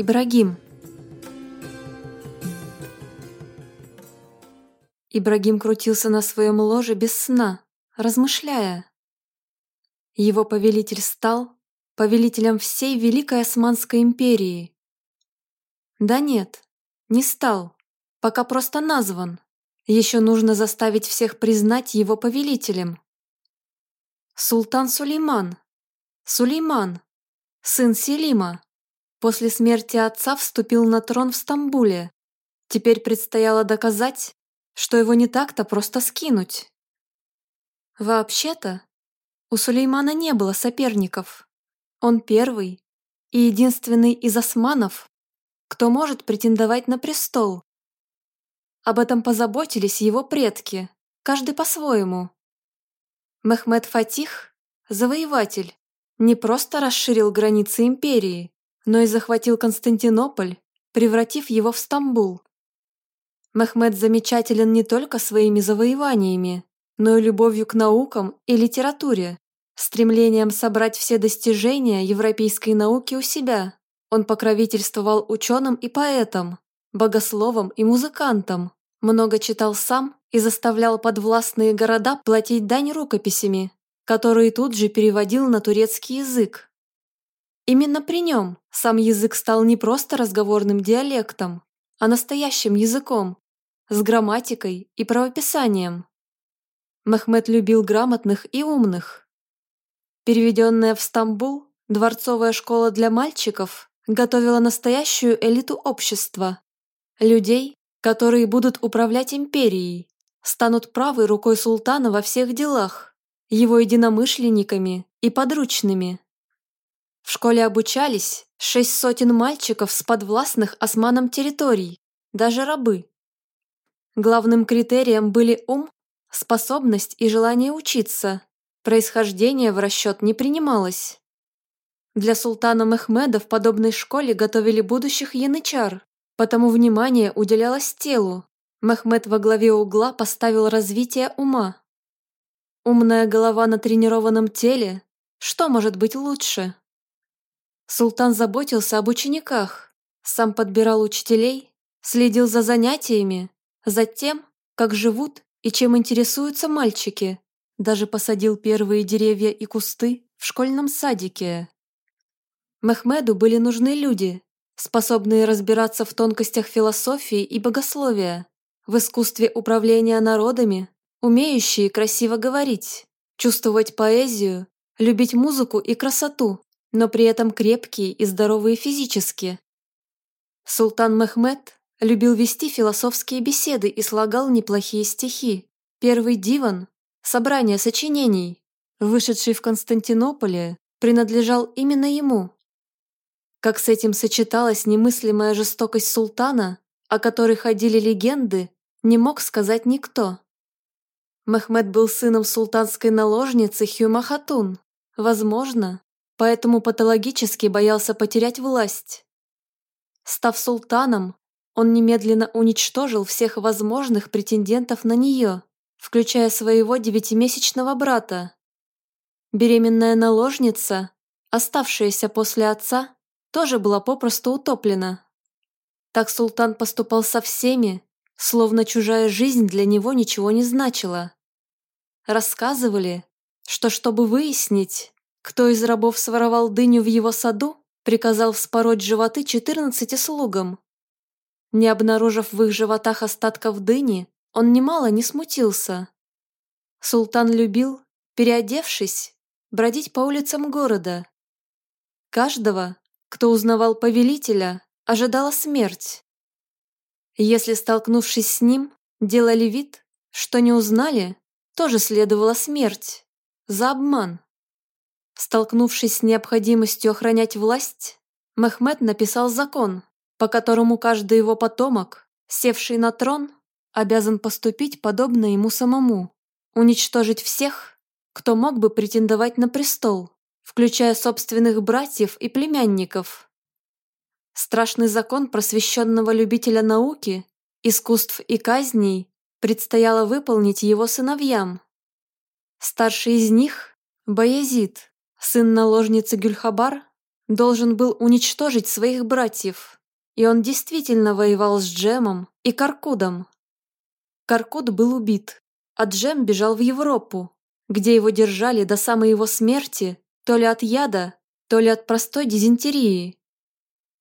Ибрагим. Ибрагим крутился на своем ложе без сна, размышляя. Его повелитель стал повелителем всей Великой Османской империи. Да нет, не стал, пока просто назван. Еще нужно заставить всех признать его повелителем. Султан Сулейман. Сулейман, сын Селима, после смерти отца вступил на трон в Стамбуле. Теперь предстояло доказать, что его не так-то просто скинуть. Вообще-то, у Сулеймана не было соперников. Он первый и единственный из османов, кто может претендовать на престол. Об этом позаботились его предки, каждый по-своему. Мехмед Фатих, завоеватель, не просто расширил границы империи, но и захватил Константинополь, превратив его в Стамбул. Мехмед замечателен не только своими завоеваниями, но и любовью к наукам и литературе, стремлением собрать все достижения европейской науки у себя. Он покровительствовал ученым и поэтам, богословам и музыкантам, много читал сам и заставлял подвластные города платить дань рукописями, которые тут же переводил на турецкий язык. Именно при нем сам язык стал не просто разговорным диалектом, а настоящим языком, с грамматикой и правописанием. Мехмед любил грамотных и умных. Переведенная в Стамбул, дворцовая школа для мальчиков готовила настоящую элиту общества. Людей, которые будут управлять империей, станут правой рукой султана во всех делах, его единомышленниками и подручными. В школе обучались шесть сотен мальчиков с подвластных османам территорий, даже рабы. Главным критерием были ум, способность и желание учиться. Происхождение в расчет не принималось. Для султана Мехмеда в подобной школе готовили будущих янычар, потому внимание уделялось телу. Мехмед во главе угла поставил развитие ума. Умная голова на тренированном теле – что может быть лучше? Султан заботился об учениках, сам подбирал учителей, следил за занятиями, за тем, как живут и чем интересуются мальчики, даже посадил первые деревья и кусты в школьном садике. Мехмеду были нужны люди, способные разбираться в тонкостях философии и богословия, в искусстве управления народами, умеющие красиво говорить, чувствовать поэзию, любить музыку и красоту, но при этом крепкие и здоровые физически. Султан Мехмед любил вести философские беседы и слагал неплохие стихи. Первый диван – собрание сочинений, вышедший в Константинополе, принадлежал именно ему. Как с этим сочеталась немыслимая жестокость султана, о которой ходили легенды, не мог сказать никто. Мехмед был сыном султанской наложницы Хюма Хатун. Возможно, поэтому патологически боялся потерять власть. Став султаном, он немедленно уничтожил всех возможных претендентов на нее, включая своего девятимесячного брата. Беременная наложница, оставшаяся после отца, тоже была попросту утоплена. Так султан поступал со всеми, словно чужая жизнь для него ничего не значила. Рассказывали, что чтобы выяснить, кто из рабов своровал дыню в его саду, приказал вспороть животы четырнадцати слугам. Не обнаружив в их животах остатков дыни, он немало не смутился. Султан любил, переодевшись, бродить по улицам города. Каждого, кто узнавал повелителя, ожидала смерть. Если, столкнувшись с ним, делали вид, что не узнали, тоже следовала смерть. За обман. Столкнувшись с необходимостью охранять власть, Мехмед написал закон, по которому каждый его потомок, севший на трон, обязан поступить подобно ему самому, уничтожить всех, кто мог бы претендовать на престол, включая собственных братьев и племянников. Страшный закон просвещенного любителя науки, искусств и казней предстояло выполнить его сыновьям. Старший из них, Баязид, сын наложницы Гюльхабар, должен был уничтожить своих братьев, и он действительно воевал с Джемом и Каркудом. Каркуд был убит, а Джем бежал в Европу, где его держали до самой его смерти то ли от яда, то ли от простой дизентерии.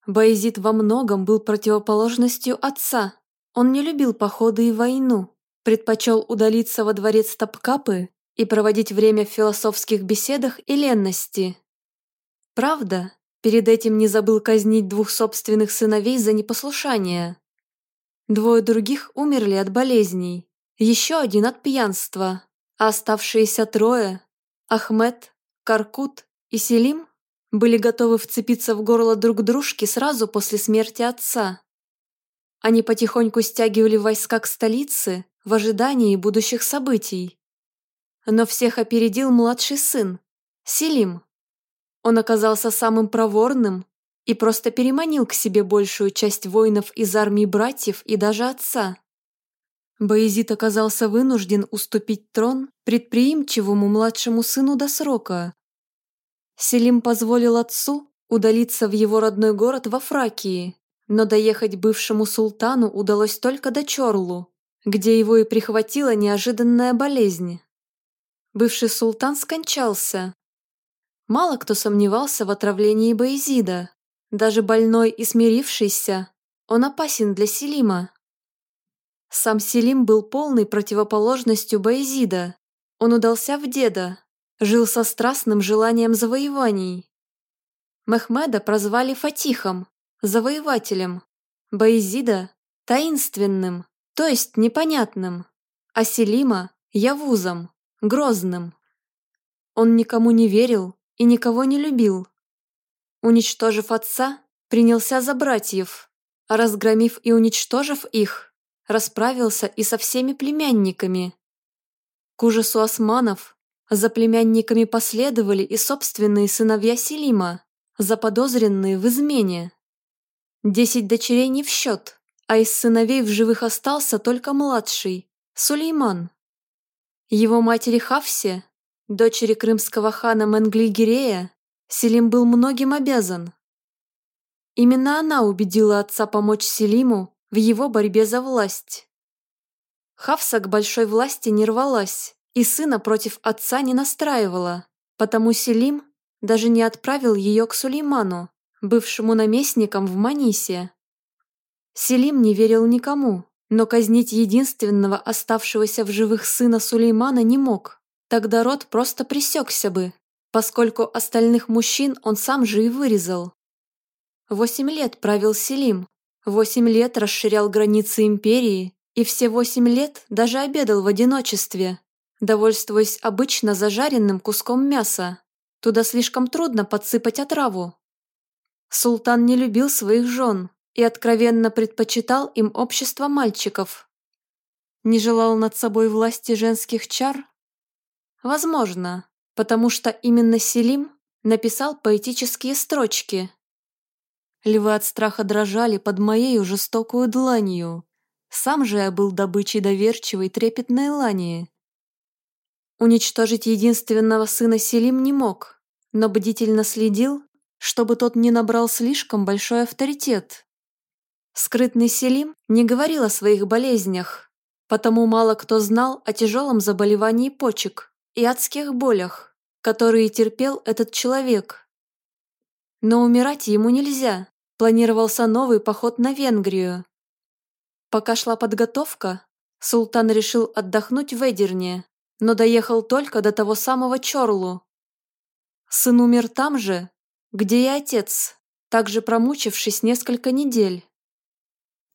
Баязид во многом был противоположностью отца. Он не любил походы и войну, предпочел удалиться во дворец Топкапы и проводить время в философских беседах и ленности. Правда, перед этим не забыл казнить двух собственных сыновей за непослушание. Двое других умерли от болезней, еще один от пьянства, а оставшиеся трое – Ахмед, Каркут и Селим – были готовы вцепиться в горло друг дружки сразу после смерти отца. Они потихоньку стягивали войска к столице в ожидании будущих событий. Но всех опередил младший сын, Селим. Он оказался самым проворным и просто переманил к себе большую часть воинов из армии братьев и даже отца. Боязид оказался вынужден уступить трон предприимчивому младшему сыну до срока. Селим позволил отцу удалиться в его родной город во Фракии, но доехать бывшему султану удалось только до Чорлу, где его и прихватила неожиданная болезнь. Бывший султан скончался. Мало кто сомневался в отравлении Боязида. Даже больной и смирившийся, он опасен для Селима. Сам Селим был полной противоположностью Боязида. Он удался в деда, жил со страстным желанием завоеваний. Мехмеда прозвали Фатихом, завоевателем, Боязида – таинственным, то есть непонятным, а Селима – явузом, грозным. Он никому не верил и никого не любил. Уничтожив отца, принялся за братьев, а разгромив и уничтожив их, расправился и со всеми племянниками. К ужасу османов за племянниками последовали и собственные сыновья Селима, заподозренные в измене. Десять дочерей не в счет а из сыновей в живых остался только младший, Сулейман. Его матери Хавсе, дочери крымского хана Менглигирея, Селим был многим обязан. Именно она убедила отца помочь Селиму в его борьбе за власть. Хавса к большой власти не рвалась и сына против отца не настраивала, потому Селим даже не отправил ее к Сулейману, бывшему наместником в Манисе. Селим не верил никому, но казнить единственного оставшегося в живых сына Сулеймана не мог. Тогда род просто пресекся бы, поскольку остальных мужчин он сам же и вырезал. Восемь лет правил Селим, восемь лет расширял границы империи и все восемь лет даже обедал в одиночестве, довольствуясь обычно зажаренным куском мяса. Туда слишком трудно подсыпать отраву. Султан не любил своих жен, и откровенно предпочитал им общество мальчиков. Не желал над собой власти женских чар? Возможно, потому что именно Селим написал поэтические строчки. Львы от страха дрожали под моею жестокую дланью. Сам же я был добычей доверчивой трепетной лани. Уничтожить единственного сына Селим не мог, но бдительно следил, чтобы тот не набрал слишком большой авторитет. Скрытный Селим не говорил о своих болезнях, потому мало кто знал о тяжелом заболевании почек и адских болях, которые терпел этот человек. Но умирать ему нельзя, планировался новый поход на Венгрию. Пока шла подготовка, султан решил отдохнуть в Эдерне, но доехал только до того самого Чорлу. Сын умер там же, где и отец, также промучившись несколько недель.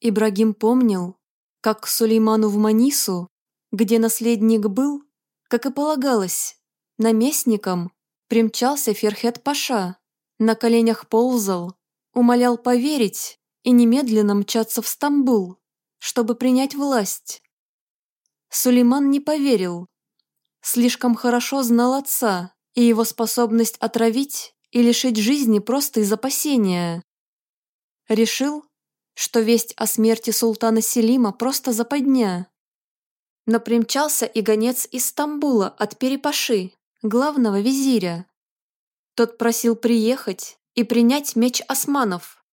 Ибрагим помнил, как к Сулейману в Манису, где наследник был, как и полагалось, наместником, примчался Ферхет Паша, на коленях ползал, умолял поверить и немедленно мчаться в Стамбул, чтобы принять власть. Сулейман не поверил. Слишком хорошо знал отца и его способность отравить и лишить жизни просто из опасения. Решил, что весть о смерти султана Селима просто западня. Но примчался и гонец из Стамбула от Перепаши, главного визиря. Тот просил приехать и принять меч османов.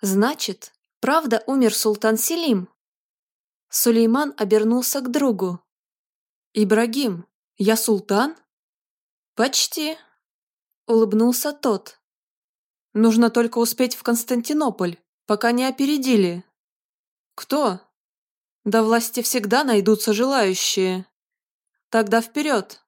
Значит, правда умер султан Селим? Сулейман обернулся к другу. «Ибрагим, я султан?» «Почти», — улыбнулся тот. «Нужно только успеть в Константинополь, пока не опередили». «Кто?» «До власти всегда найдутся желающие. Тогда вперед!»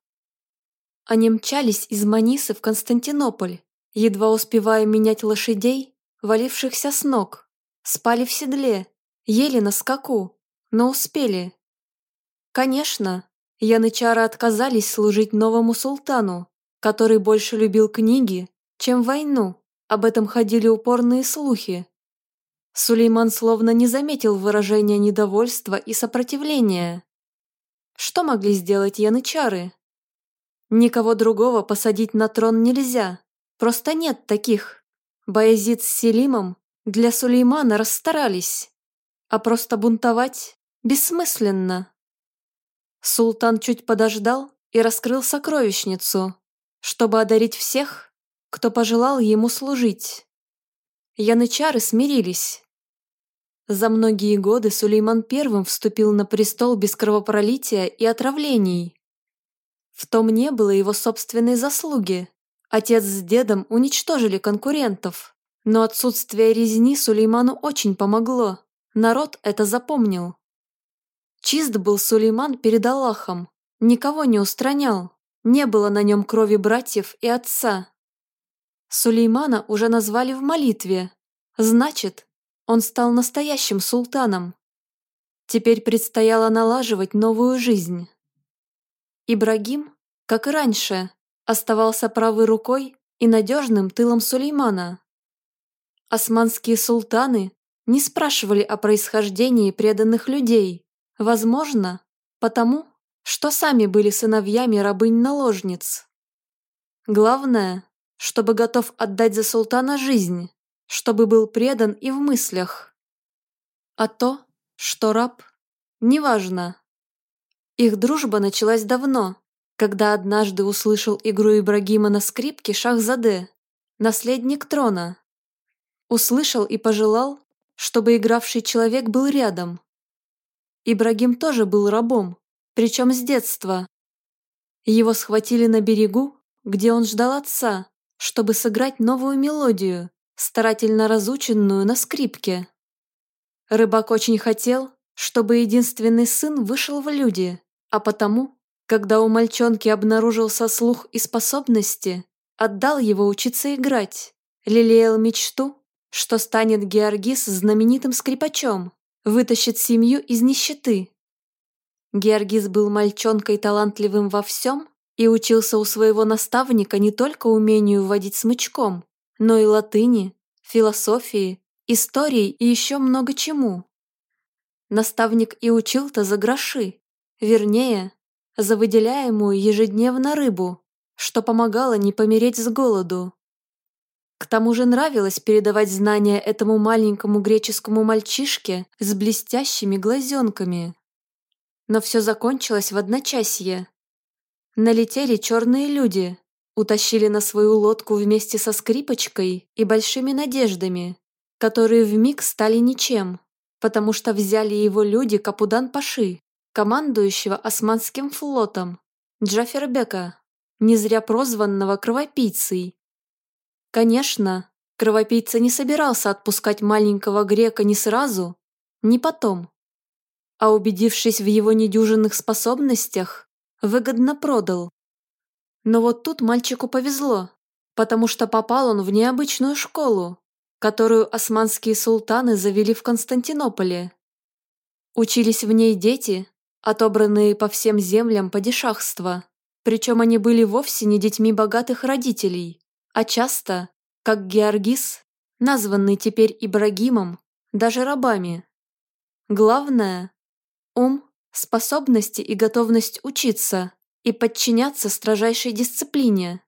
Они мчались из Манисы в Константинополь, едва успевая менять лошадей, валившихся с ног, спали в седле, ели на скаку, но успели. Конечно, янычары отказались служить новому султану, который больше любил книги, чем войну. Об этом ходили упорные слухи. Сулейман словно не заметил выражения недовольства и сопротивления. Что могли сделать янычары? Никого другого посадить на трон нельзя, просто нет таких. Баязид с Селимом для Сулеймана расстарались, а просто бунтовать бессмысленно. Султан чуть подождал и раскрыл сокровищницу, чтобы одарить всех, кто пожелал ему служить. Янычары смирились. За многие годы Сулейман первым вступил на престол без кровопролития и отравлений. В том не было его собственной заслуги. Отец с дедом уничтожили конкурентов, но отсутствие резни Сулейману очень помогло. Народ это запомнил. Чист был Сулейман перед Аллахом, никого не устранял, не было на нем крови братьев и отца. Сулеймана уже назвали в молитве, значит, он стал настоящим султаном. Теперь предстояло налаживать новую жизнь. Ибрагим, как и раньше, оставался правой рукой и надежным тылом Сулеймана. Османские султаны не спрашивали о происхождении преданных людей, Возможно, потому, что сами были сыновьями рабынь-наложниц. Главное, чтобы готов отдать за султана жизнь, чтобы был предан и в мыслях. А то, что раб, неважно. Их дружба началась давно, когда однажды услышал игру Ибрагима на скрипке Шахзаде, наследник трона. Услышал и пожелал, чтобы игравший человек был рядом, Ибрагим тоже был рабом, причем с детства. Его схватили на берегу, где он ждал отца, чтобы сыграть новую мелодию, старательно разученную на скрипке. Рыбак очень хотел, чтобы единственный сын вышел в люди, а потому, когда у мальчонки обнаружился слух и способности, отдал его учиться играть, лелеял мечту, что станет Георгис знаменитым скрипачом вытащит семью из нищеты. Георгис был мальчонкой талантливым во всем и учился у своего наставника не только умению водить смычком, но и латыни, философии, истории и еще много чему. Наставник и учил-то за гроши, вернее, за выделяемую ежедневно рыбу, что помогало не помереть с голоду. К тому же нравилось передавать знания этому маленькому греческому мальчишке с блестящими глазенками. Но все закончилось в одночасье. Налетели черные люди, утащили на свою лодку вместе со скрипочкой и большими надеждами, которые вмиг стали ничем, потому что взяли его люди Капудан-Паши, командующего Османским флотом, Джафербека, не зря прозванного кровопийцей. Конечно, кровопийца не собирался отпускать маленького грека ни сразу, ни потом. А убедившись в его недюжинных способностях, выгодно продал. Но вот тут мальчику повезло, потому что попал он в необычную школу, которую османские султаны завели в Константинополе. Учились в ней дети, отобранные по всем землям падишахства, причем они были вовсе не детьми богатых родителей, а часто, как Георгис, названный теперь Ибрагимом, даже рабами. Главное – ум, способности и готовность учиться и подчиняться строжайшей дисциплине.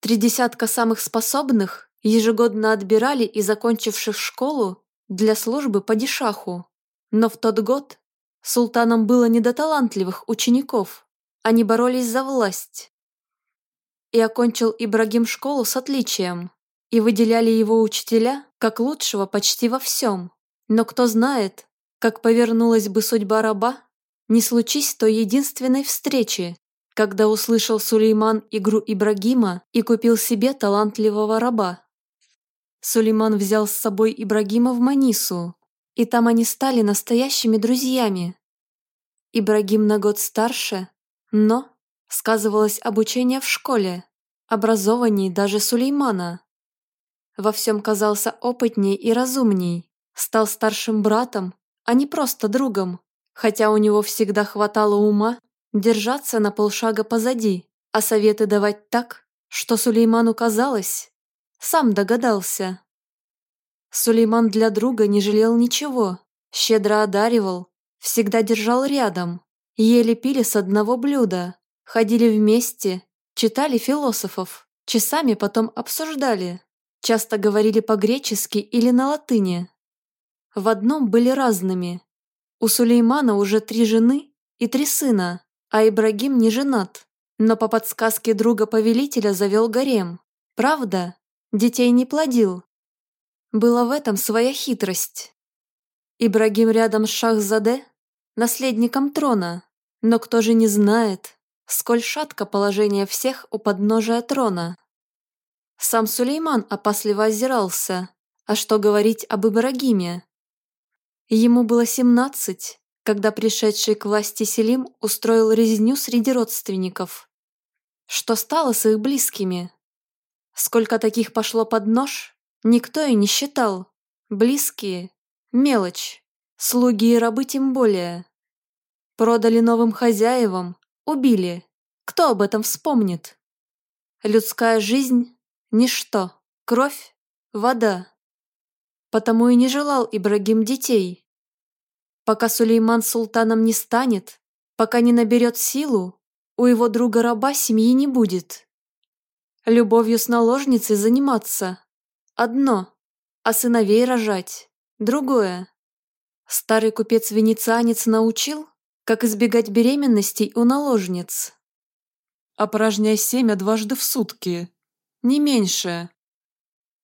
Три десятка самых способных ежегодно отбирали и закончивших школу для службы по дишаху. Но в тот год султанам было не до талантливых учеников, они боролись за власть и окончил Ибрагим школу с отличием. и выделяли его учителя как лучшего почти во всем. Но кто знает, как повернулась бы судьба раба, не случись той единственной встречи, когда услышал Сулейман игру Ибрагима и купил себе талантливого раба. Сулейман взял с собой Ибрагима в Манису, и там они стали настоящими друзьями. Ибрагим на год старше, но сказывалось обучение в школе, образованней даже Сулеймана. Во всем казался опытней и разумней, стал старшим братом, а не просто другом, хотя у него всегда хватало ума держаться на полшага позади, а советы давать так, что Сулейману казалось, сам догадался. Сулейман для друга не жалел ничего, щедро одаривал, всегда держал рядом, ели пили с одного блюда, ходили вместе, читали философов, часами потом обсуждали, часто говорили по-гречески или на латыни. В одном были разными. У Сулеймана уже три жены и три сына, а Ибрагим не женат, но по подсказке друга-повелителя завел гарем. Правда, детей не плодил. Была в этом своя хитрость. Ибрагим рядом с Шахзаде, наследником трона, но кто же не знает, сколь шатко положение всех у подножия трона. Сам Сулейман опасливо озирался, а что говорить об Ибрагиме? Ему было семнадцать, когда пришедший к власти Селим устроил резню среди родственников. Что стало с их близкими? Сколько таких пошло под нож, никто и не считал. Близкие – мелочь, слуги и рабы тем более. Продали новым хозяевам, убили. Кто об этом вспомнит? Людская жизнь – ничто, кровь – вода. Потому и не желал Ибрагим детей. Пока Сулейман султаном не станет, пока не наберет силу, у его друга-раба семьи не будет. Любовью с наложницей заниматься – одно, а сыновей рожать – другое. Старый купец-венецианец научил, как избегать беременностей у наложниц. Опорожняй семя дважды в сутки, не меньше.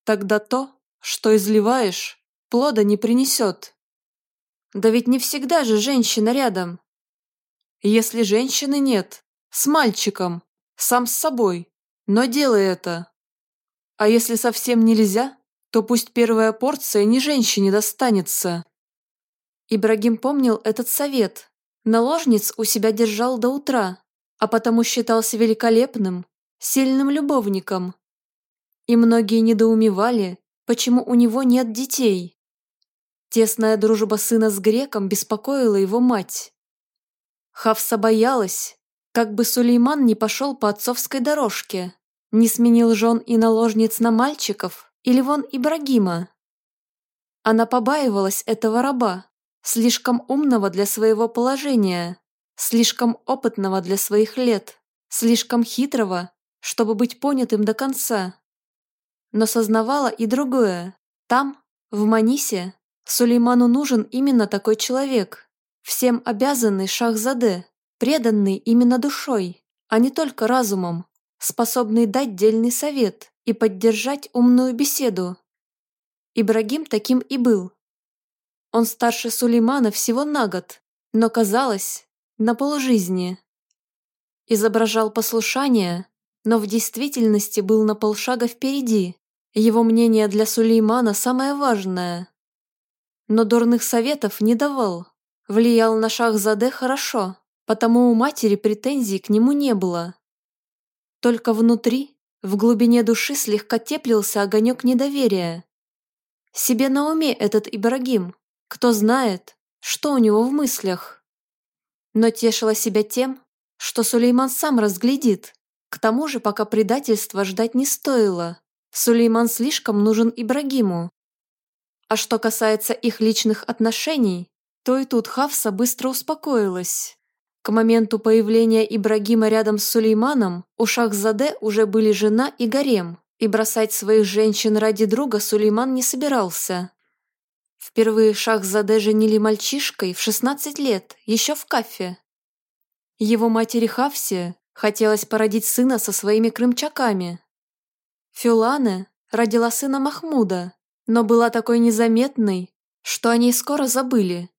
Тогда то, что изливаешь, плода не принесет. Да ведь не всегда же женщина рядом. Если женщины нет, с мальчиком, сам с собой, но делай это. А если совсем нельзя, то пусть первая порция не женщине достанется. Ибрагим помнил этот совет. Наложниц у себя держал до утра, а потому считался великолепным, сильным любовником. И многие недоумевали, почему у него нет детей. Тесная дружба сына с греком беспокоила его мать. Хавса боялась, как бы Сулейман не пошел по отцовской дорожке, не сменил жен и наложниц на мальчиков или вон Ибрагима. Она побаивалась этого раба, слишком умного для своего положения, слишком опытного для своих лет, слишком хитрого, чтобы быть понятым до конца. Но сознавала и другое. Там, в Манисе, Сулейману нужен именно такой человек, всем обязанный Шахзаде, преданный именно душой, а не только разумом, способный дать дельный совет и поддержать умную беседу. Ибрагим таким и был. Он старше Сулеймана всего на год, но казалось, на полжизни. Изображал послушание, но в действительности был на полшага впереди. Его мнение для Сулеймана самое важное но дурных советов не давал. Влиял на Шахзаде хорошо, потому у матери претензий к нему не было. Только внутри, в глубине души слегка теплился огонек недоверия. Себе на уме этот Ибрагим, кто знает, что у него в мыслях. Но тешила себя тем, что Сулейман сам разглядит. К тому же пока предательства ждать не стоило. Сулейман слишком нужен Ибрагиму. А что касается их личных отношений, то и тут Хавса быстро успокоилась. К моменту появления Ибрагима рядом с Сулейманом у Шахзаде уже были жена и гарем, и бросать своих женщин ради друга Сулейман не собирался. Впервые Шахзаде женили мальчишкой в 16 лет, еще в Кафе. Его матери Хавсе хотелось породить сына со своими крымчаками. Фюлане, родила сына Махмуда, но была такой незаметной, что о ней скоро забыли.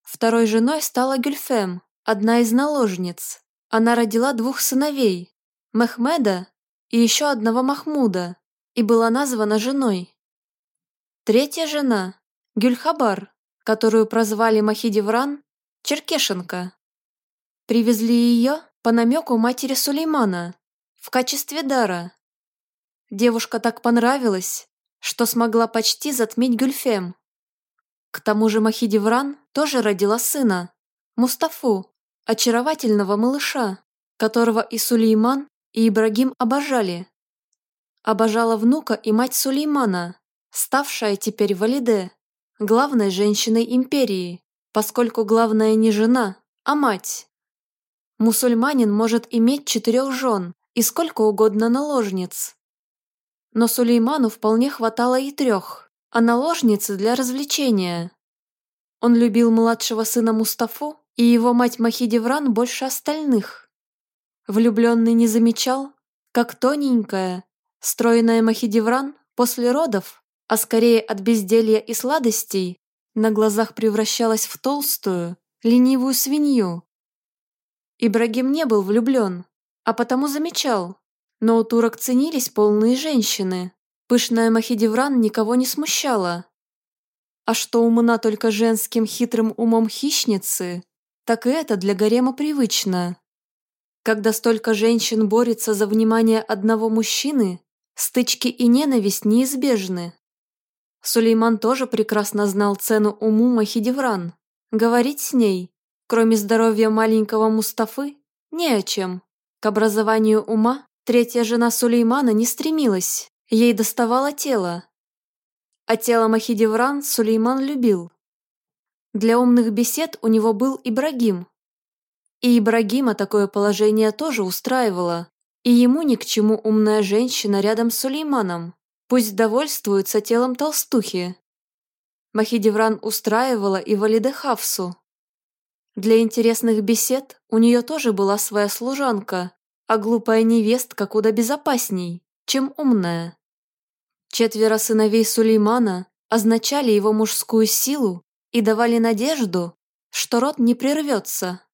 Второй женой стала Гюльфем, одна из наложниц. Она родила двух сыновей – Мехмеда и еще одного Махмуда, и была названа женой. Третья жена – Гюльхабар, которую прозвали Махидевран, Черкешенко. Привезли ее по намеку матери Сулеймана в качестве дара. Девушка так понравилась, что смогла почти затмить Гюльфем. К тому же Махидевран тоже родила сына, Мустафу, очаровательного малыша, которого и Сулейман, и Ибрагим обожали. Обожала внука и мать Сулеймана, ставшая теперь Валиде, главной женщиной империи, поскольку главная не жена, а мать. Мусульманин может иметь четырех жен и сколько угодно наложниц. Но Сулейману вполне хватало и трех, а наложницы для развлечения. Он любил младшего сына Мустафу и его мать Махидевран больше остальных. Влюбленный не замечал, как тоненькая, стройная Махидевран после родов, а скорее от безделья и сладостей, на глазах превращалась в толстую, ленивую свинью. Ибрагим не был влюблен, а потому замечал, но у турок ценились полные женщины. Пышная Махидевран никого не смущала. А что умна только женским хитрым умом хищницы, так и это для гарема привычно. Когда столько женщин борется за внимание одного мужчины, стычки и ненависть неизбежны. Сулейман тоже прекрасно знал цену уму Махидевран. Говорить с ней, кроме здоровья маленького Мустафы, не о чем. К образованию ума третья жена Сулеймана не стремилась, ей доставало тело. А тело Махидевран Сулейман любил. Для умных бесед у него был Ибрагим. И Ибрагима такое положение тоже устраивало, и ему ни к чему умная женщина рядом с Сулейманом. Пусть довольствуется телом толстухи. Махидевран устраивала и Валиде Хавсу. Для интересных бесед у нее тоже была своя служанка, а глупая невестка куда безопасней, чем умная. Четверо сыновей Сулеймана означали его мужскую силу и давали надежду, что род не прервется.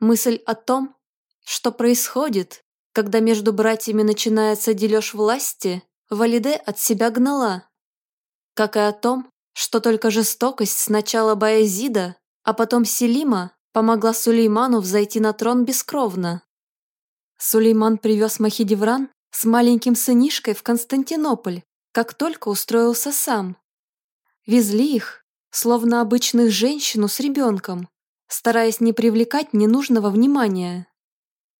Мысль о том, что происходит, когда между братьями начинается дележ власти, Валиде от себя гнала. Как и о том, что только жестокость сначала Баязида, а потом Селима помогла Сулейману взойти на трон бескровно. Сулейман привез Махидевран с маленьким сынишкой в Константинополь, как только устроился сам. Везли их, словно обычных женщину с ребенком, стараясь не привлекать ненужного внимания.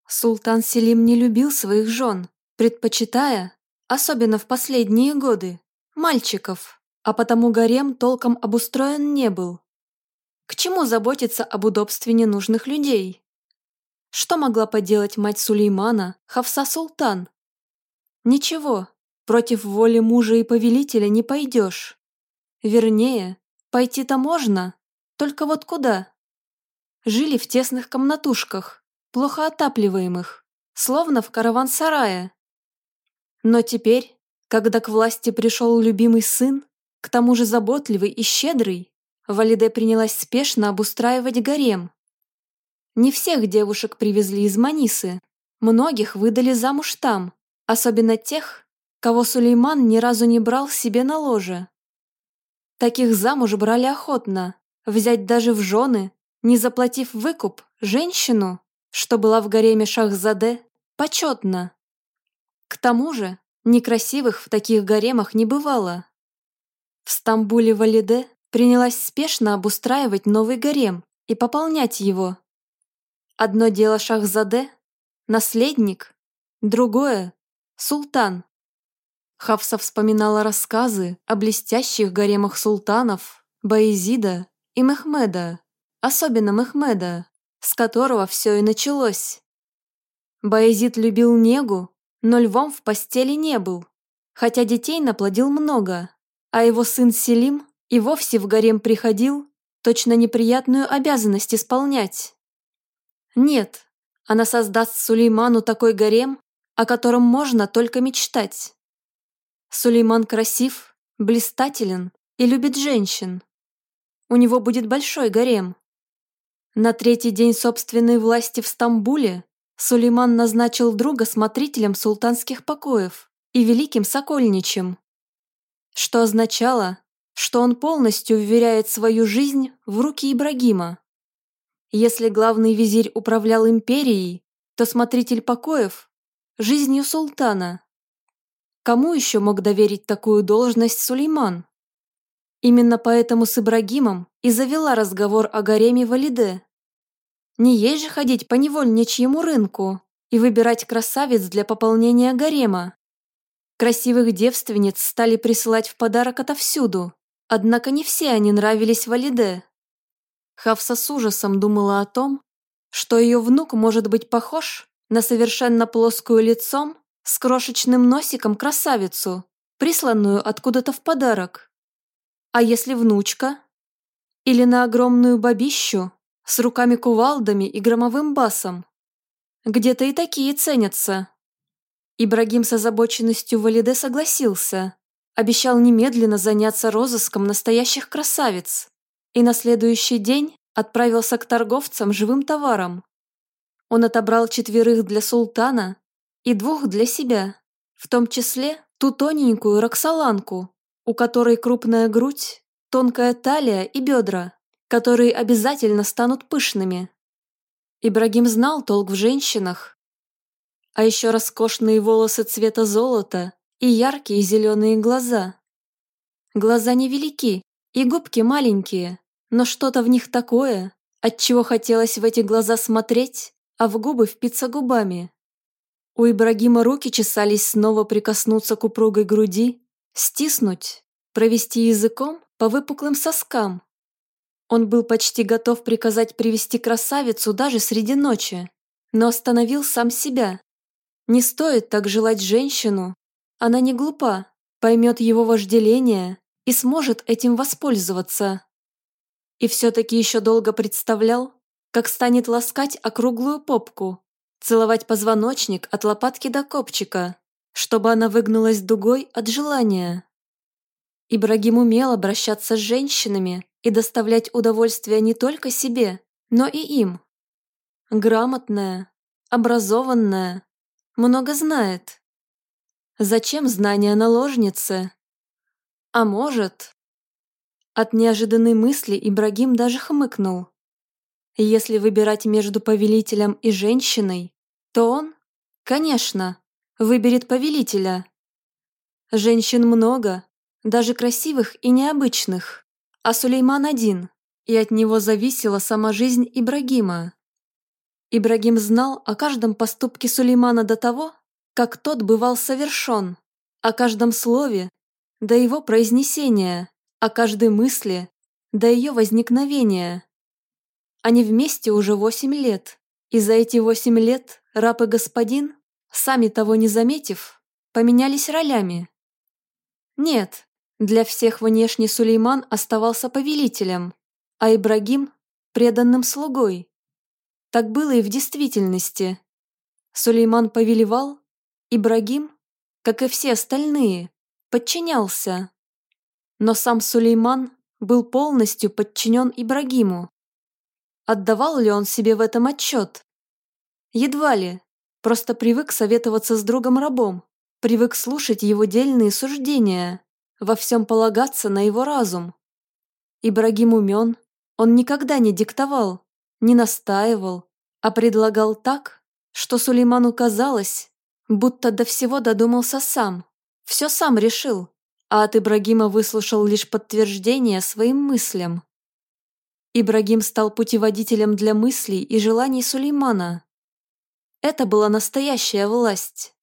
Султан Селим не любил своих жен, предпочитая, особенно в последние годы, мальчиков, а потому гарем толком обустроен не был. К чему заботиться об удобстве ненужных людей? Что могла поделать мать Сулеймана, Хавса Султан? Ничего, против воли мужа и повелителя не пойдешь. Вернее, пойти-то можно, только вот куда? Жили в тесных комнатушках, плохо отапливаемых, словно в караван-сарае. Но теперь, когда к власти пришел любимый сын, к тому же заботливый и щедрый, Валиде принялась спешно обустраивать гарем. Не всех девушек привезли из Манисы, многих выдали замуж там, особенно тех, кого Сулейман ни разу не брал себе на ложе. Таких замуж брали охотно, взять даже в жены, не заплатив выкуп, женщину, что была в гареме Шахзаде, почетно. К тому же, некрасивых в таких гаремах не бывало. В Стамбуле Валиде принялась спешно обустраивать новый гарем и пополнять его. Одно дело Шахзаде, наследник, другое – султан. Хавса вспоминала рассказы о блестящих гаремах султанов, Баизида и Мехмеда, особенно Мехмеда, с которого все и началось. Баизид любил негу но львом в постели не был, хотя детей наплодил много, а его сын Селим и вовсе в гарем приходил, точно неприятную обязанность исполнять. Нет, она создаст Сулейману такой гарем, о котором можно только мечтать. Сулейман красив, блистателен и любит женщин. У него будет большой гарем. На третий день собственной власти в Стамбуле Сулейман назначил друга смотрителем султанских покоев и великим сокольничем, что означало, что он полностью вверяет свою жизнь в руки Ибрагима. Если главный визирь управлял империей, то смотритель покоев – жизнью султана. Кому еще мог доверить такую должность Сулейман? Именно поэтому с Ибрагимом и завела разговор о гареме Валиде. Не есть же ходить по невольничьему рынку и выбирать красавиц для пополнения гарема. Красивых девственниц стали присылать в подарок отовсюду, однако не все они нравились Валиде. Хавса с ужасом думала о том, что ее внук может быть похож на совершенно плоскую лицом с крошечным носиком красавицу, присланную откуда-то в подарок. А если внучка? Или на огромную бабищу с руками-кувалдами и громовым басом? Где-то и такие ценятся. Ибрагим с озабоченностью Валиде согласился, обещал немедленно заняться розыском настоящих красавиц и на следующий день отправился к торговцам живым товаром. Он отобрал четверых для султана и двух для себя, в том числе ту тоненькую Роксоланку, у которой крупная грудь, тонкая талия и бедра, которые обязательно станут пышными. Ибрагим знал толк в женщинах. А еще роскошные волосы цвета золота и яркие зеленые глаза. Глаза невелики и губки маленькие, но что-то в них такое, от чего хотелось в эти глаза смотреть, а в губы впиться губами. У Ибрагима руки чесались снова прикоснуться к упругой груди, стиснуть, провести языком по выпуклым соскам. Он был почти готов приказать привести красавицу даже среди ночи, но остановил сам себя. Не стоит так желать женщину, она не глупа, поймет его вожделение и сможет этим воспользоваться. И все-таки еще долго представлял, как станет ласкать округлую попку, целовать позвоночник от лопатки до копчика, чтобы она выгнулась дугой от желания. Ибрагим умел обращаться с женщинами и доставлять удовольствие не только себе, но и им. Грамотная, образованная, много знает. Зачем знания наложницы? А может... От неожиданной мысли Ибрагим даже хмыкнул. Если выбирать между повелителем и женщиной, то он, конечно, выберет повелителя. Женщин много, даже красивых и необычных, а Сулейман один, и от него зависела сама жизнь Ибрагима. Ибрагим знал о каждом поступке Сулеймана до того, как тот бывал совершен, о каждом слове, до его произнесения, о каждой мысли, до ее возникновения. Они вместе уже восемь лет, и за эти восемь лет раб и господин, сами того не заметив, поменялись ролями. Нет, для всех внешне Сулейман оставался повелителем, а Ибрагим – преданным слугой. Так было и в действительности. Сулейман повелевал, Ибрагим, как и все остальные, подчинялся. Но сам Сулейман был полностью подчинен Ибрагиму. Отдавал ли он себе в этом отчет? Едва ли. Просто привык советоваться с другом-рабом, привык слушать его дельные суждения, во всем полагаться на его разум. Ибрагим умен, он никогда не диктовал, не настаивал, а предлагал так, что Сулейману казалось, будто до всего додумался сам, все сам решил, а от Ибрагима выслушал лишь подтверждение своим мыслям. Ибрагим стал путеводителем для мыслей и желаний Сулеймана. Это была настоящая власть.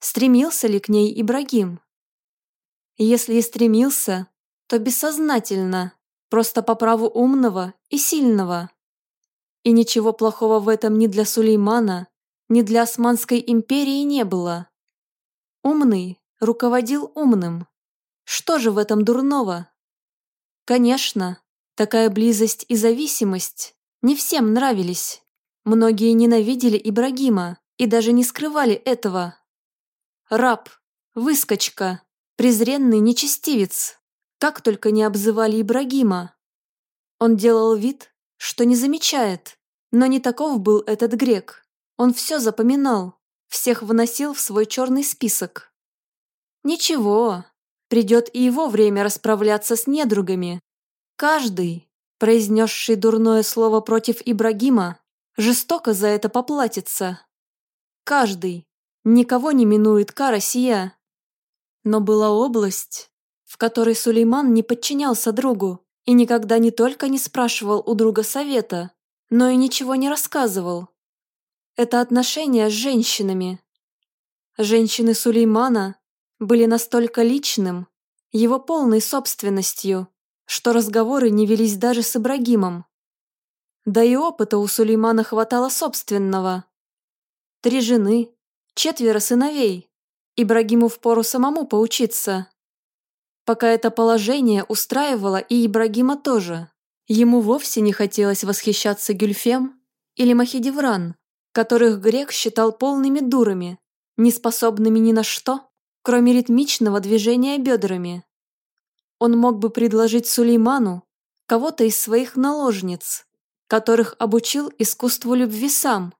Стремился ли к ней Ибрагим? Если и стремился, то бессознательно, просто по праву умного и сильного. И ничего плохого в этом ни для Сулеймана, ни для Османской империи не было. Умный руководил умным. Что же в этом дурного? Конечно, Такая близость и зависимость не всем нравились. Многие ненавидели Ибрагима и даже не скрывали этого. Раб, выскочка, презренный нечестивец, как только не обзывали Ибрагима. Он делал вид, что не замечает, но не таков был этот грек. Он все запоминал, всех вносил в свой черный список. Ничего, придет и его время расправляться с недругами. Каждый, произнесший дурное слово против Ибрагима, жестоко за это поплатится. Каждый, никого не минует кара сия. Но была область, в которой Сулейман не подчинялся другу и никогда не только не спрашивал у друга совета, но и ничего не рассказывал. Это отношения с женщинами. Женщины Сулеймана были настолько личным, его полной собственностью, что разговоры не велись даже с Ибрагимом. Да и опыта у Сулеймана хватало собственного. Три жены, четверо сыновей. Ибрагиму впору самому поучиться. Пока это положение устраивало и Ибрагима тоже. Ему вовсе не хотелось восхищаться Гюльфем или Махидевран, которых грек считал полными дурами, неспособными ни на что, кроме ритмичного движения бедрами. Он мог бы предложить Сулейману кого-то из своих наложниц, которых обучил искусству любви сам.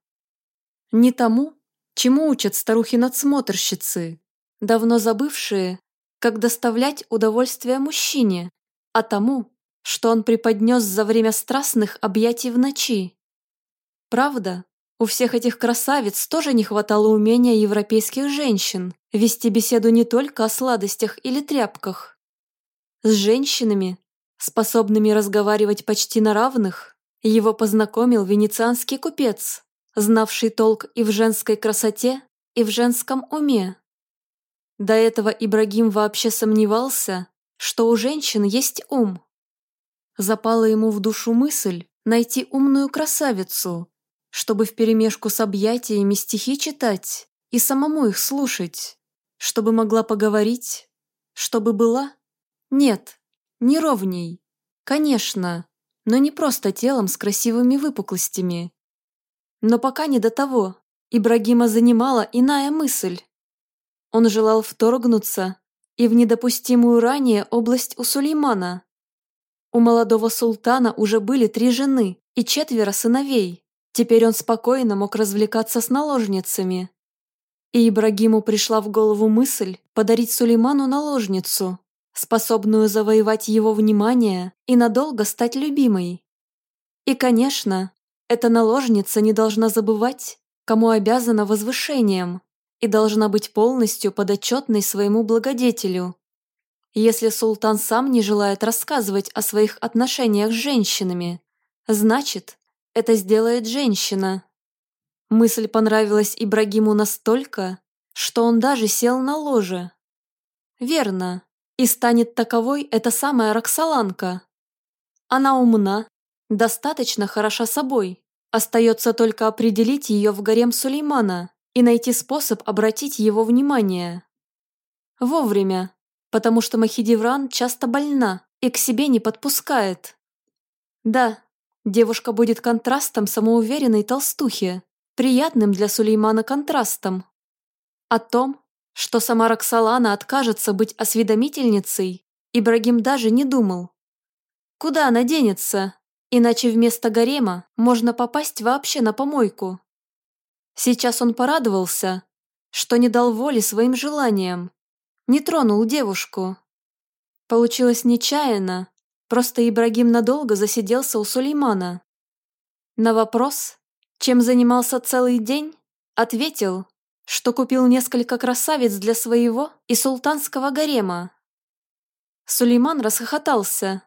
Не тому, чему учат старухи-надсмотрщицы, давно забывшие, как доставлять удовольствие мужчине, а тому, что он преподнес за время страстных объятий в ночи. Правда, у всех этих красавиц тоже не хватало умения европейских женщин вести беседу не только о сладостях или тряпках. С женщинами, способными разговаривать почти на равных, его познакомил венецианский купец, знавший толк и в женской красоте, и в женском уме. До этого Ибрагим вообще сомневался, что у женщин есть ум. Запала ему в душу мысль найти умную красавицу, чтобы вперемешку с объятиями стихи читать и самому их слушать, чтобы могла поговорить, чтобы была? Нет, не ровней. Конечно, но не просто телом с красивыми выпуклостями. Но пока не до того, Ибрагима занимала иная мысль. Он желал вторгнуться и в недопустимую ранее область у Сулеймана. У молодого султана уже были три жены и четверо сыновей. Теперь он спокойно мог развлекаться с наложницами. И Ибрагиму пришла в голову мысль подарить Сулейману наложницу, способную завоевать его внимание и надолго стать любимой. И, конечно, эта наложница не должна забывать, кому обязана возвышением, и должна быть полностью подотчетной своему благодетелю. Если султан сам не желает рассказывать о своих отношениях с женщинами, значит, это сделает женщина. Мысль понравилась Ибрагиму настолько, что он даже сел на ложе. Верно, и станет таковой эта самая Роксоланка. Она умна, достаточно хороша собой. Остается только определить ее в гарем Сулеймана и найти способ обратить его внимание. Вовремя, потому что Махидевран часто больна и к себе не подпускает. Да, девушка будет контрастом самоуверенной толстухи, приятным для Сулеймана контрастом. О том, что сама Роксолана откажется быть осведомительницей, Ибрагим даже не думал. Куда она денется? Иначе вместо гарема можно попасть вообще на помойку. Сейчас он порадовался, что не дал воли своим желаниям, не тронул девушку. Получилось нечаянно, просто Ибрагим надолго засиделся у Сулеймана. На вопрос, чем занимался целый день, ответил, что купил несколько красавиц для своего и султанского гарема. Сулейман расхохотался.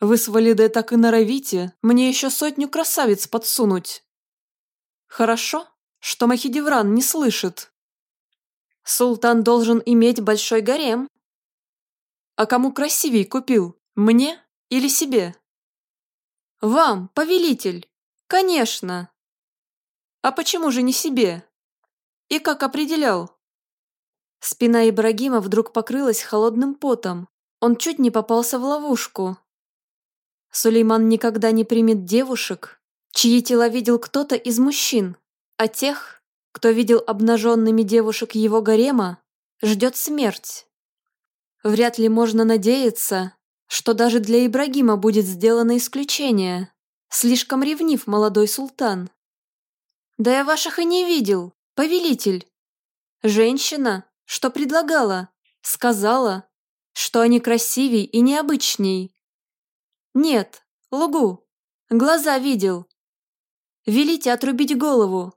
«Вы с Валидой так и норовите мне еще сотню красавиц подсунуть. Хорошо, что Махидевран не слышит. Султан должен иметь большой гарем. А кому красивей купил, мне или себе? Вам, повелитель, конечно. А почему же не себе? И как определял? Спина Ибрагима вдруг покрылась холодным потом. Он чуть не попался в ловушку. Сулейман никогда не примет девушек, чьи тела видел кто-то из мужчин, а тех, кто видел обнаженными девушек его гарема, ждет смерть. Вряд ли можно надеяться, что даже для Ибрагима будет сделано исключение. Слишком ревнив молодой султан. Да я ваших и не видел, повелитель. Женщина, что предлагала, сказала, что они красивей и необычней. Нет, лгу, глаза видел. Велите отрубить голову.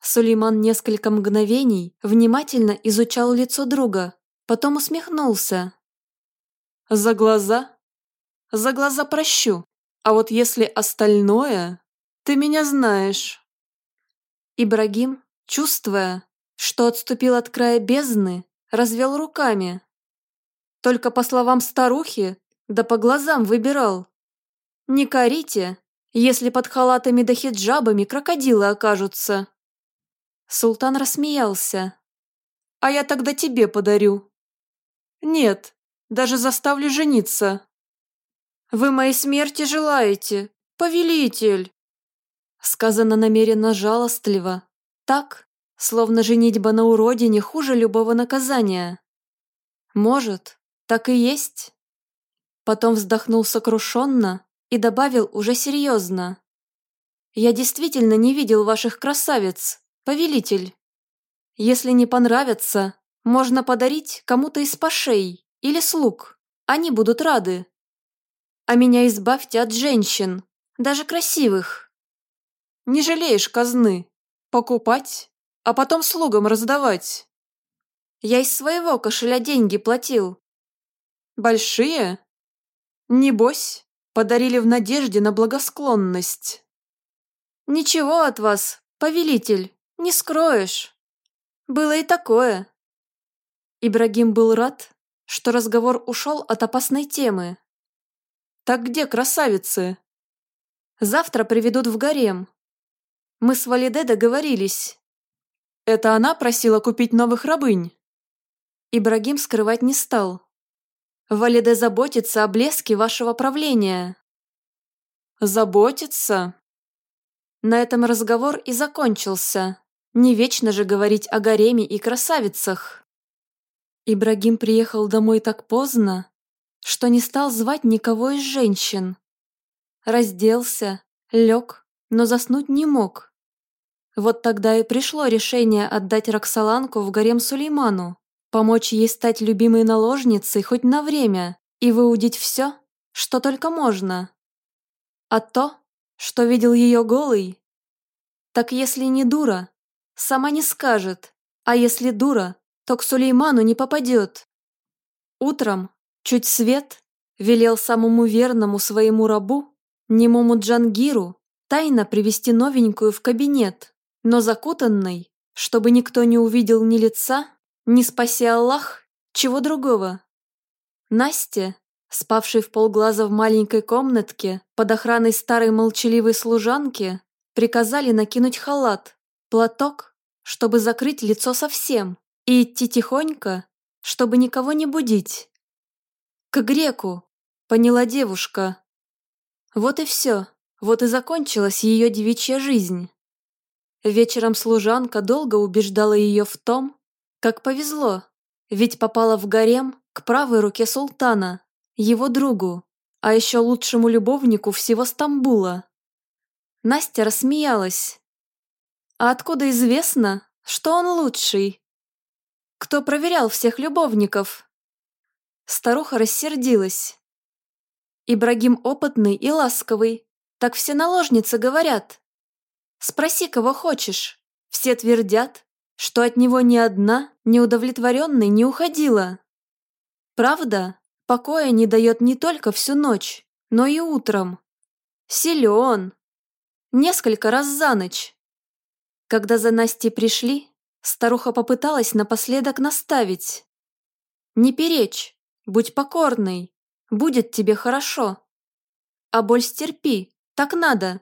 Сулейман несколько мгновений внимательно изучал лицо друга, потом усмехнулся. За глаза? За глаза прощу. А вот если остальное, ты меня знаешь. Ибрагим, чувствуя, что отступил от края бездны, развел руками. Только по словам старухи, да по глазам выбирал. Не корите, если под халатами да хиджабами крокодилы окажутся. Султан рассмеялся. А я тогда тебе подарю. Нет, даже заставлю жениться. Вы моей смерти желаете, повелитель. Сказано намеренно жалостливо, так, словно женитьба на уродине хуже любого наказания. Может, так и есть. Потом вздохнул сокрушенно и добавил уже серьезно. Я действительно не видел ваших красавиц, повелитель. Если не понравятся, можно подарить кому-то из пашей или слуг. Они будут рады. А меня избавьте от женщин, даже красивых. Не жалеешь казны? Покупать, а потом слугам раздавать. Я из своего кошеля деньги платил. Большие? Небось, подарили в надежде на благосклонность. Ничего от вас, повелитель, не скроешь. Было и такое. Ибрагим был рад, что разговор ушел от опасной темы. «Так где красавицы?» «Завтра приведут в гарем. Мы с Валиде договорились». «Это она просила купить новых рабынь?» Ибрагим скрывать не стал. «Валиде заботится о блеске вашего правления». «Заботится?» На этом разговор и закончился. Не вечно же говорить о гареме и красавицах. Ибрагим приехал домой так поздно, что не стал звать никого из женщин. Разделся, лег, но заснуть не мог. Вот тогда и пришло решение отдать Роксоланку в гарем Сулейману, помочь ей стать любимой наложницей хоть на время и выудить все, что только можно. А то, что видел ее голый, так если не дура, Сама не скажет, а если дура, то к Сулейману не попадет. Утром, чуть свет, велел самому верному своему рабу, немому Джангиру, тайно привести новенькую в кабинет, но закутанной, чтобы никто не увидел ни лица, ни спаси Аллах, чего другого. Настя, спавшей в полглаза в маленькой комнатке под охраной старой молчаливой служанки, приказали накинуть халат, платок чтобы закрыть лицо совсем, и идти тихонько, чтобы никого не будить. «К греку», — поняла девушка. Вот и все, вот и закончилась ее девичья жизнь. Вечером служанка долго убеждала ее в том, как повезло, ведь попала в гарем к правой руке султана, его другу, а еще лучшему любовнику всего Стамбула. Настя рассмеялась, а откуда известно, что он лучший? Кто проверял всех любовников? Старуха рассердилась. Ибрагим опытный и ласковый, так все наложницы говорят. Спроси, кого хочешь. Все твердят, что от него ни одна, неудовлетворенной, не уходила. Правда, покоя не дает не только всю ночь, но и утром. Силен. Несколько раз за ночь. Когда за Настей пришли, старуха попыталась напоследок наставить. «Не перечь, будь покорной, будет тебе хорошо. А боль стерпи, так надо.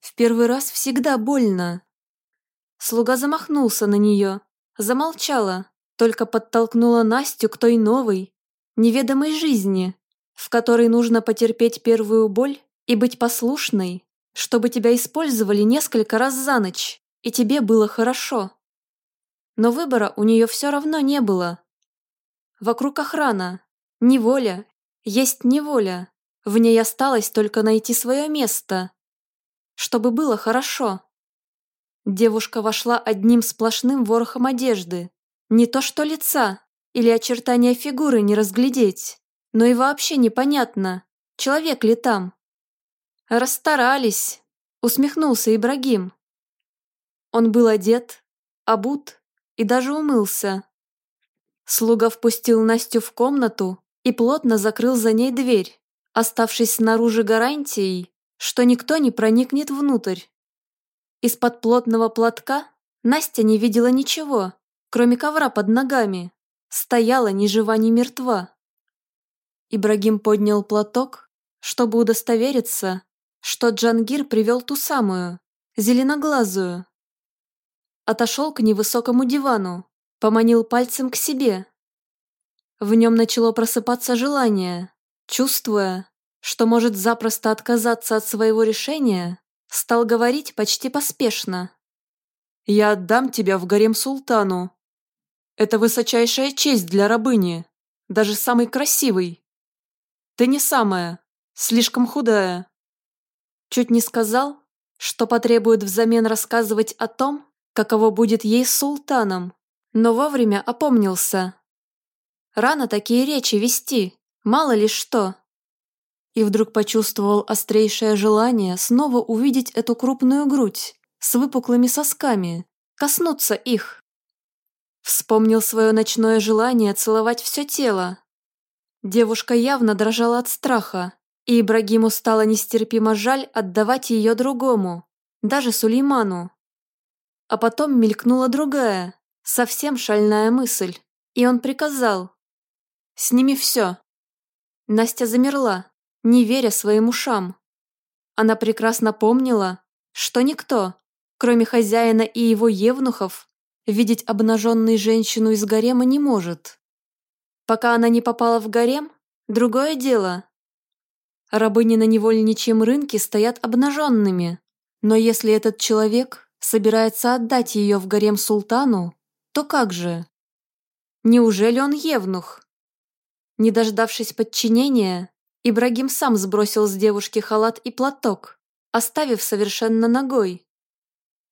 В первый раз всегда больно». Слуга замахнулся на нее, замолчала, только подтолкнула Настю к той новой, неведомой жизни, в которой нужно потерпеть первую боль и быть послушной, чтобы тебя использовали несколько раз за ночь и тебе было хорошо. Но выбора у нее все равно не было. Вокруг охрана, неволя, есть неволя. В ней осталось только найти свое место, чтобы было хорошо. Девушка вошла одним сплошным ворохом одежды. Не то что лица или очертания фигуры не разглядеть, но и вообще непонятно, человек ли там. «Расстарались», — усмехнулся Ибрагим. Он был одет, обут и даже умылся. Слуга впустил Настю в комнату и плотно закрыл за ней дверь, оставшись снаружи гарантией, что никто не проникнет внутрь. Из-под плотного платка Настя не видела ничего, кроме ковра под ногами. Стояла ни жива, ни мертва. Ибрагим поднял платок, чтобы удостовериться, что Джангир привел ту самую, зеленоглазую. Отошел к невысокому дивану, поманил пальцем к себе. В нем начало просыпаться желание, чувствуя, что может запросто отказаться от своего решения, стал говорить почти поспешно. «Я отдам тебя в гарем султану. Это высочайшая честь для рабыни, даже самый красивый. Ты не самая, слишком худая». Чуть не сказал, что потребует взамен рассказывать о том, каково будет ей с султаном, но вовремя опомнился. Рано такие речи вести, мало ли что. И вдруг почувствовал острейшее желание снова увидеть эту крупную грудь с выпуклыми сосками, коснуться их. Вспомнил свое ночное желание целовать все тело. Девушка явно дрожала от страха, и Ибрагиму стало нестерпимо жаль отдавать ее другому, даже Сулейману. А потом мелькнула другая, совсем шальная мысль, и он приказал. «Сними все». Настя замерла, не веря своим ушам. Она прекрасно помнила, что никто, кроме хозяина и его евнухов, видеть обнаженную женщину из гарема не может. Пока она не попала в гарем, другое дело. Рабыни на невольничьем рынке стоят обнаженными, но если этот человек собирается отдать ее в гарем султану, то как же? Неужели он евнух? Не дождавшись подчинения, Ибрагим сам сбросил с девушки халат и платок, оставив совершенно ногой.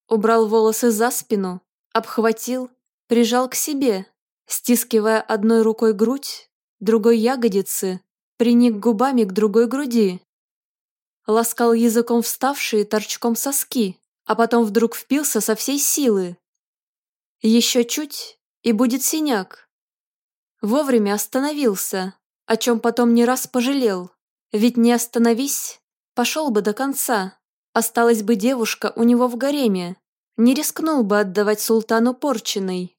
Убрал волосы за спину, обхватил, прижал к себе, стискивая одной рукой грудь, другой ягодицы, приник губами к другой груди. Ласкал языком вставшие торчком соски, а потом вдруг впился со всей силы. Еще чуть, и будет синяк. Вовремя остановился, о чем потом не раз пожалел. Ведь не остановись, пошел бы до конца. Осталась бы девушка у него в гареме. Не рискнул бы отдавать султану порченой.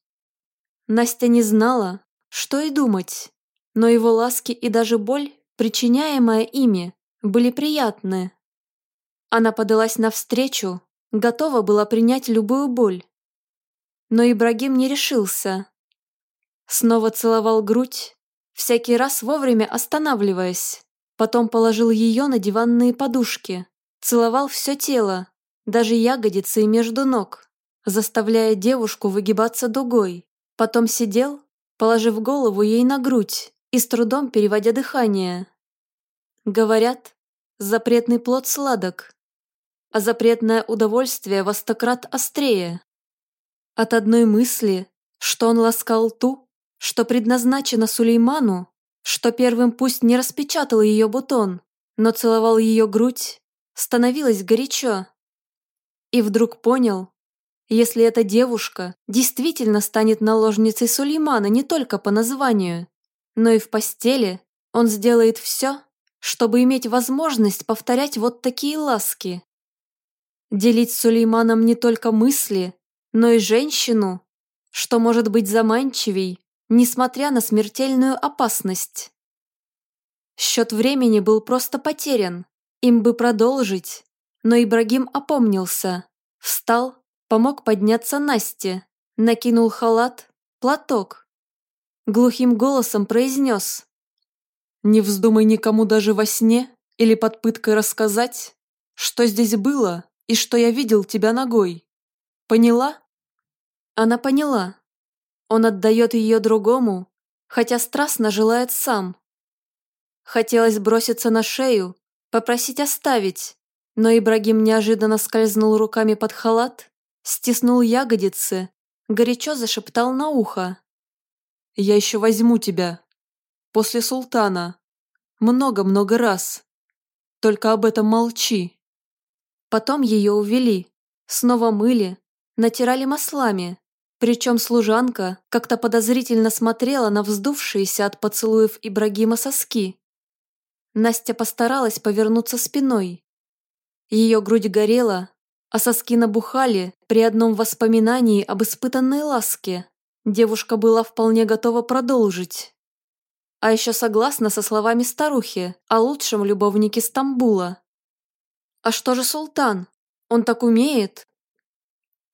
Настя не знала, что и думать, но его ласки и даже боль, причиняемая ими, были приятны. Она подалась навстречу, готова была принять любую боль. Но Ибрагим не решился. Снова целовал грудь, всякий раз вовремя останавливаясь. Потом положил ее на диванные подушки, целовал все тело, даже ягодицы и между ног, заставляя девушку выгибаться дугой. Потом сидел, положив голову ей на грудь и с трудом переводя дыхание. Говорят, запретный плод сладок, а запретное удовольствие во сто крат острее. От одной мысли, что он ласкал ту, что предназначена Сулейману, что первым пусть не распечатал ее бутон, но целовал ее грудь, становилось горячо. И вдруг понял, если эта девушка действительно станет наложницей Сулеймана не только по названию, но и в постели, он сделает все, чтобы иметь возможность повторять вот такие ласки. Делить с Сулейманом не только мысли, но и женщину, что может быть заманчивей, несмотря на смертельную опасность. Счет времени был просто потерян, им бы продолжить, но Ибрагим опомнился, встал, помог подняться Насте, накинул халат, платок. Глухим голосом произнес. «Не вздумай никому даже во сне или под пыткой рассказать, что здесь было и что я видел тебя ногой. Поняла?» Она поняла, Он отдает ее другому, хотя страстно желает сам. Хотелось броситься на шею, попросить оставить, но Ибрагим неожиданно скользнул руками под халат, стиснул ягодицы, горячо зашептал на ухо. «Я еще возьму тебя. После султана. Много-много раз. Только об этом молчи». Потом ее увели, снова мыли, натирали маслами, причем служанка как-то подозрительно смотрела на вздувшиеся от поцелуев Ибрагима соски. Настя постаралась повернуться спиной. Ее грудь горела, а соски набухали при одном воспоминании об испытанной ласке. Девушка была вполне готова продолжить. А еще согласна со словами старухи о лучшем любовнике Стамбула. А что же султан? Он так умеет?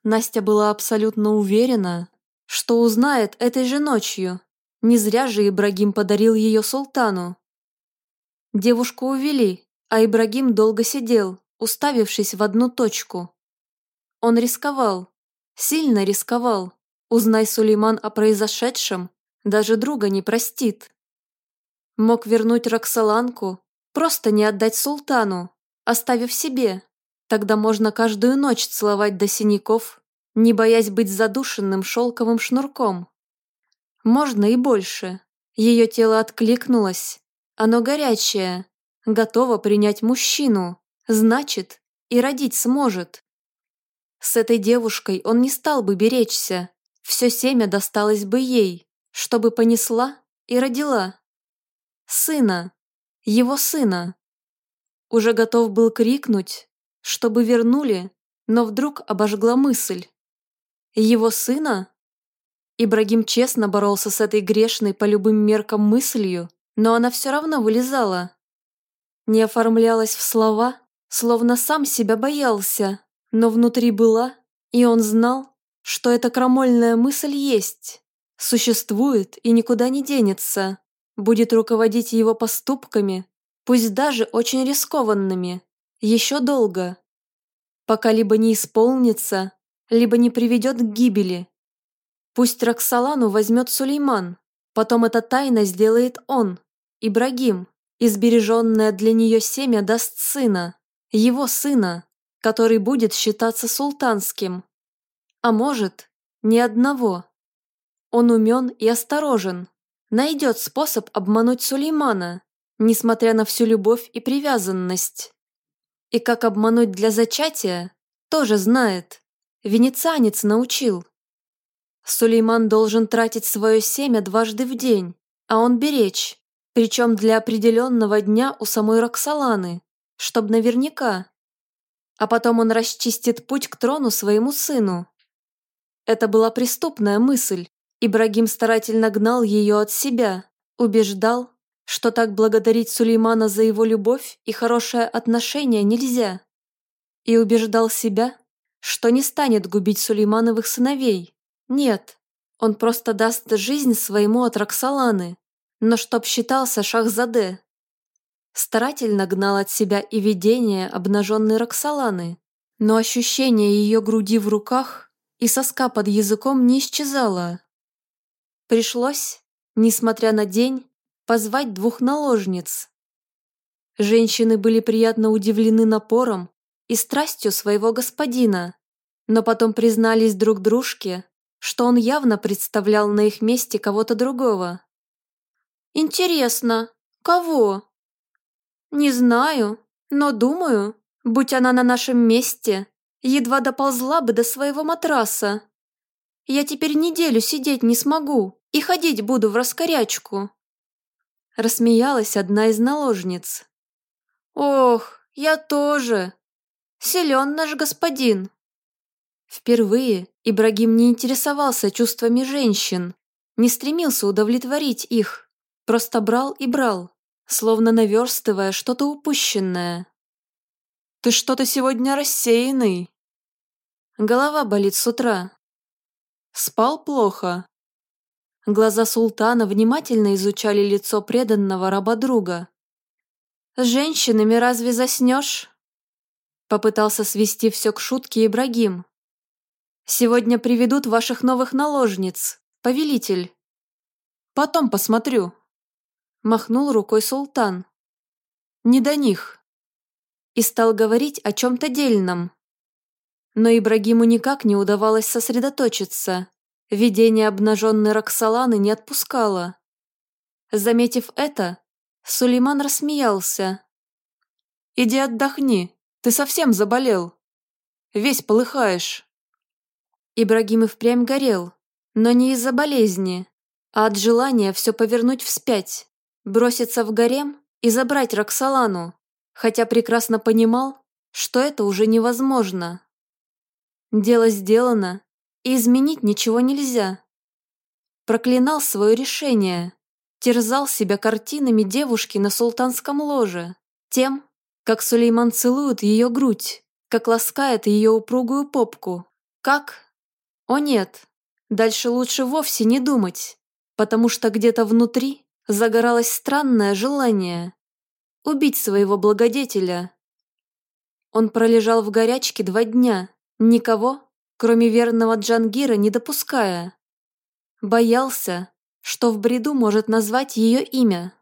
Настя была абсолютно уверена, что узнает этой же ночью. Не зря же Ибрагим подарил ее султану. Девушку увели, а Ибрагим долго сидел, уставившись в одну точку. Он рисковал, сильно рисковал. Узнай Сулейман о произошедшем, даже друга не простит. Мог вернуть Роксоланку, просто не отдать султану, оставив себе. Тогда можно каждую ночь целовать до синяков, не боясь быть задушенным шелковым шнурком. Можно и больше. Ее тело откликнулось. Оно горячее, готово принять мужчину, значит, и родить сможет. С этой девушкой он не стал бы беречься. Все семя досталось бы ей, чтобы понесла и родила. Сына, его сына. Уже готов был крикнуть, чтобы вернули, но вдруг обожгла мысль. Его сына? Ибрагим честно боролся с этой грешной по любым меркам мыслью, но она все равно вылезала. Не оформлялась в слова, словно сам себя боялся, но внутри была, и он знал, что эта крамольная мысль есть, существует и никуда не денется, будет руководить его поступками, пусть даже очень рискованными, еще долго, пока либо не исполнится, либо не приведет к гибели. Пусть Роксолану возьмет Сулейман, потом эта тайна сделает он, Ибрагим, избереженное для нее семя даст сына, его сына, который будет считаться султанским. А может, ни одного. Он умен и осторожен, найдет способ обмануть Сулеймана, несмотря на всю любовь и привязанность. И как обмануть для зачатия, тоже знает. Венецианец научил. Сулейман должен тратить свое семя дважды в день, а он беречь, причем для определенного дня у самой Роксоланы, чтоб наверняка. А потом он расчистит путь к трону своему сыну. Это была преступная мысль. Ибрагим старательно гнал ее от себя, убеждал, что так благодарить Сулеймана за его любовь и хорошее отношение нельзя. И убеждал себя, что не станет губить Сулеймановых сыновей. Нет, он просто даст жизнь своему от Роксоланы, но чтоб считался Шахзаде. Старательно гнал от себя и видение обнаженной Роксоланы, но ощущение ее груди в руках и соска под языком не исчезало. Пришлось, несмотря на день, позвать двух наложниц. Женщины были приятно удивлены напором и страстью своего господина, но потом признались друг дружке, что он явно представлял на их месте кого-то другого. «Интересно, кого?» «Не знаю, но думаю, будь она на нашем месте, едва доползла бы до своего матраса. Я теперь неделю сидеть не смогу и ходить буду в раскорячку». Рассмеялась одна из наложниц. «Ох, я тоже. Силен наш господин». Впервые Ибрагим не интересовался чувствами женщин, не стремился удовлетворить их, просто брал и брал, словно наверстывая что-то упущенное. «Ты что-то сегодня рассеянный?» Голова болит с утра. Спал плохо. Глаза султана внимательно изучали лицо преданного раба-друга. «С женщинами разве заснешь?» Попытался свести все к шутке Ибрагим. «Сегодня приведут ваших новых наложниц. повелитель». «Потом посмотрю», – махнул рукой султан. «Не до них». И стал говорить о чем-то дельном. Но Ибрагиму никак не удавалось сосредоточиться. Видение обнаженной Роксоланы не отпускало. Заметив это, Сулейман рассмеялся. «Иди отдохни, ты совсем заболел. Весь полыхаешь». Ибрагим и впрямь горел, но не из-за болезни, а от желания все повернуть вспять, броситься в гарем и забрать Роксолану, хотя прекрасно понимал, что это уже невозможно. Дело сделано, и изменить ничего нельзя. Проклинал свое решение, терзал себя картинами девушки на султанском ложе, тем, как Сулейман целует ее грудь, как ласкает ее упругую попку. Как? О нет, дальше лучше вовсе не думать, потому что где-то внутри загоралось странное желание убить своего благодетеля. Он пролежал в горячке два дня, никого, кроме верного Джангира, не допуская. Боялся, что в бреду может назвать ее имя.